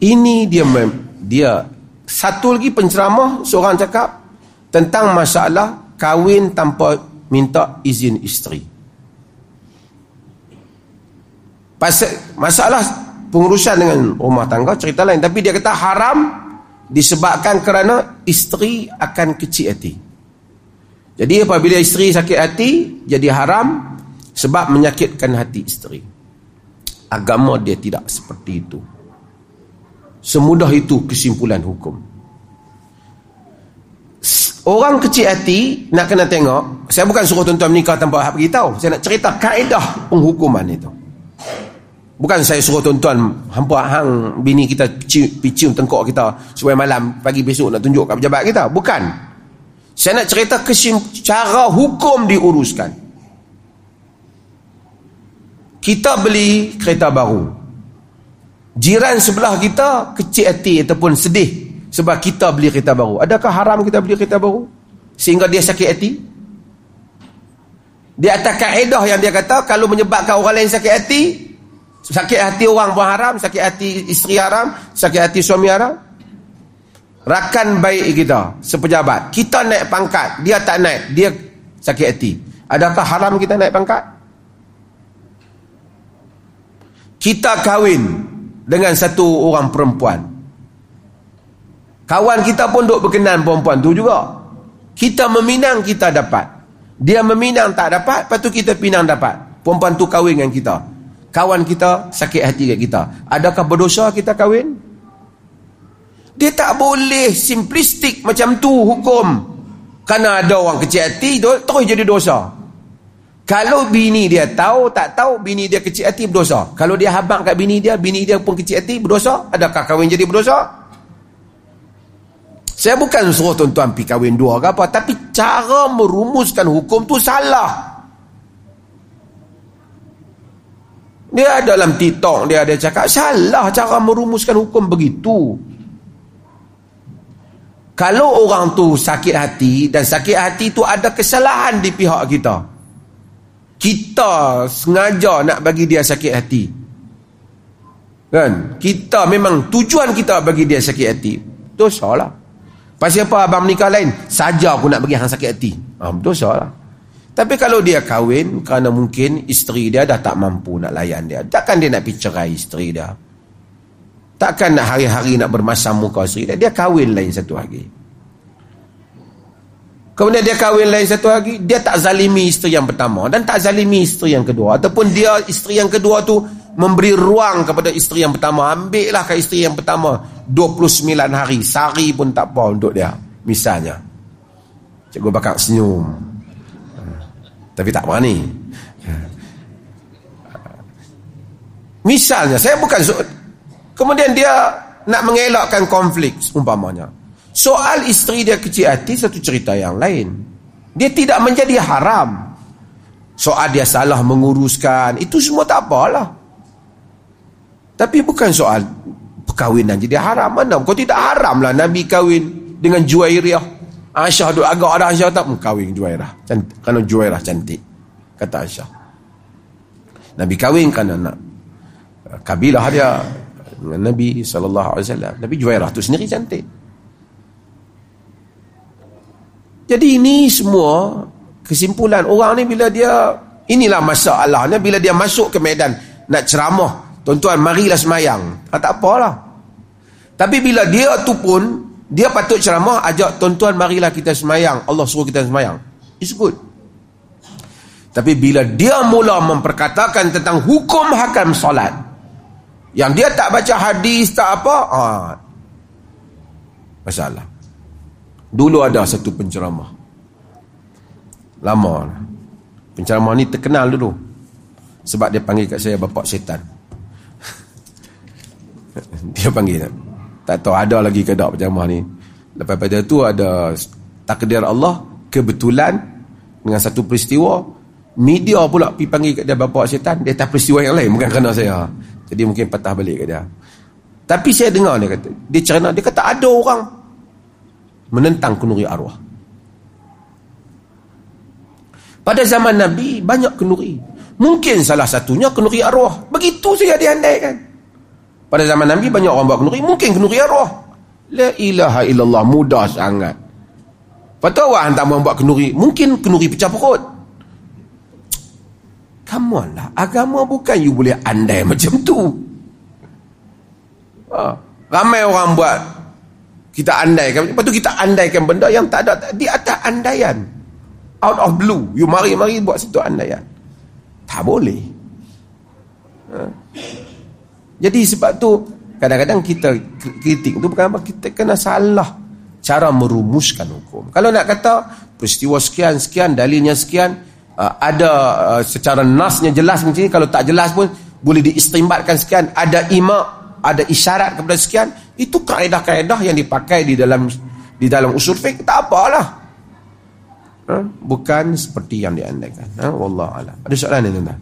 Ini dia dia satu lagi penceramah seorang cakap tentang masalah kahwin tanpa minta izin isteri. Pasal masalah pengurusan dengan rumah tangga cerita lain tapi dia kata haram disebabkan kerana isteri akan kecil hati. Jadi apabila isteri sakit hati jadi haram sebab menyakitkan hati isteri. Agama dia tidak seperti itu. Semudah itu kesimpulan hukum. Orang kecil hati nak kena tengok. Saya bukan suruh tuan-tuan menikah tanpa hak beritahu. Saya nak cerita kaedah penghukuman itu. Bukan saya suruh tuan-tuan hampa hang bini kita picium tengkok kita supaya malam pagi besok nak tunjuk kat pejabat kita. Bukan. Saya nak cerita kesim cara hukum diuruskan. Kita beli kereta baru jiran sebelah kita kecil hati ataupun sedih sebab kita beli kereta baru. Adakah haram kita beli kereta baru? Sehingga dia sakit hati? Di atas kaedah yang dia kata kalau menyebabkan orang lain sakit hati sakit hati orang pun haram sakit hati isteri haram sakit hati suami haram. Rakan baik kita sepejabat kita naik pangkat dia tak naik dia sakit hati. Adakah haram kita naik pangkat? Kita kahwin dengan satu orang perempuan. Kawan kita pun duk berkenan perempuan tu juga. Kita meminang kita dapat. Dia meminang tak dapat, lepas tu kita pinang dapat. Perempuan tu kahwin dengan kita. Kawan kita sakit hati kat kita. Adakah berdosa kita kahwin? Dia tak boleh simplistik macam tu hukum. Kerana ada orang kecil hati, terus jadi dosa. Kalau bini dia tahu, tak tahu, bini dia kecil hati berdosa. Kalau dia habang kat bini dia, bini dia pun kecil hati berdosa. Adakah kahwin jadi berdosa? Saya bukan suruh tuan-tuan pergi kahwin dua ke apa. Tapi cara merumuskan hukum tu salah. Dia dalam TikTok dia ada cakap, salah cara merumuskan hukum begitu. Kalau orang tu sakit hati dan sakit hati tu ada kesalahan di pihak kita kita sengaja nak bagi dia sakit hati. Kan? Kita memang tujuan kita bagi dia sakit hati. Dosa lah. Pasal apa abang menikah lain? Saja aku nak bagi hang sakit hati. Ha, dosa lah. Tapi kalau dia kahwin kerana mungkin isteri dia dah tak mampu nak layan dia. Takkan dia nak pergi cerai isteri dia? Takkan nak hari-hari nak bermasam muka isteri dia? Dia kahwin lain satu hari Kemudian dia kahwin lain satu lagi, dia tak zalimi isteri yang pertama dan tak zalimi isteri yang kedua. Ataupun dia isteri yang kedua tu memberi ruang kepada isteri yang pertama. Ambil lah ke isteri yang pertama 29 hari, sehari pun tak apa untuk dia. Misalnya. Cikgu bakal senyum. Tapi tak berani. Misalnya, saya bukan... Kemudian dia nak mengelakkan konflik, umpamanya. Soal isteri dia kecil hati satu cerita yang lain. Dia tidak menjadi haram. Soal dia salah menguruskan, itu semua tak apalah. Tapi bukan soal perkahwinan jadi haram. Mana? Kau tidak haram lah Nabi kahwin dengan Juwairiyah. Aisyah duk agak ada Aisyah tak kahwin Juwairah. Kerana Juwairah cantik. Kata Aisyah. Nabi kahwin kerana nak kabilah dia dengan Nabi SAW. Nabi Juwairah tu sendiri cantik. Jadi ini semua kesimpulan. Orang ni bila dia inilah masalahnya bila dia masuk ke medan nak ceramah tuan-tuan marilah semayang. Ha, tak apalah. Tapi bila dia tu pun dia patut ceramah ajak tuan-tuan marilah kita semayang. Allah suruh kita semayang. It's good. Tapi bila dia mula memperkatakan tentang hukum hakam solat yang dia tak baca hadis tak apa ha, masalah Dulu ada satu penceramah. Lama. Penceramah ni terkenal dulu. Sebab dia panggil kat saya bapak setan. dia panggil. Tak tahu ada lagi ke tak penceramah ni. Lepas pada tu ada takdir Allah. Kebetulan dengan satu peristiwa. Media pula pergi panggil kat dia bapak setan. Dia tak peristiwa yang lain. Bukan kerana saya. Jadi mungkin patah balik kat dia. Tapi saya dengar dia kata. Dia cerita. Dia kata ada orang menentang kenuri arwah. Pada zaman Nabi banyak kenuri. Mungkin salah satunya kenuri arwah. Begitu saja diandaikan. Pada zaman Nabi banyak orang buat kenduri, mungkin kenduri arwah. La ilaha illallah, mudah sangat. Tu awak hantar buat kenduri, mungkin kenduri pecah perut. Come on lah, agama bukan you boleh andai macam tu. Ha. Ramai orang buat kita andaikan, lepas tu kita andaikan benda yang tak ada di atas andaian. Out of blue, you mari-mari buat satu andaian. Tak boleh. Ha. Jadi sebab tu kadang-kadang kita kritik tu bukan apa kita kena salah cara merumuskan hukum. Kalau nak kata peristiwa sekian sekian dalilnya sekian uh, ada uh, secara nasnya jelas macam ni kalau tak jelas pun boleh diistimbatkan sekian ada ima ada isyarat kepada sekian itu kaedah-kaedah yang dipakai di dalam di dalam usul fiqh tak apalah. Ha? bukan seperti yang diandaikan. Ha wallahu alam. Ada soalan ni tuan-tuan?